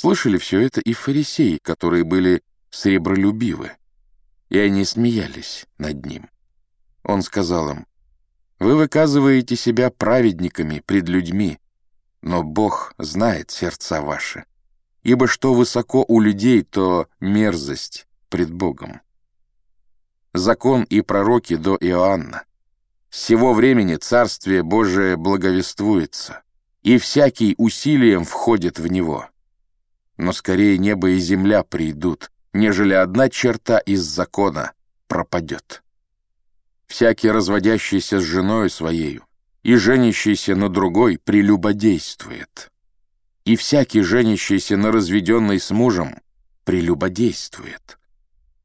Слышали все это и фарисеи, которые были сребролюбивы, и они смеялись над ним. Он сказал им, «Вы выказываете себя праведниками пред людьми, но Бог знает сердца ваши, ибо что высоко у людей, то мерзость пред Богом. Закон и пророки до Иоанна. С сего времени Царствие Божие благовествуется, и всякий усилием входит в него. Но скорее небо и земля придут, нежели одна черта из закона пропадет. Всякий, разводящийся с женою своею и женящийся на другой, прелюбодействует. И всякий, женящийся на разведенной с мужем, прелюбодействует.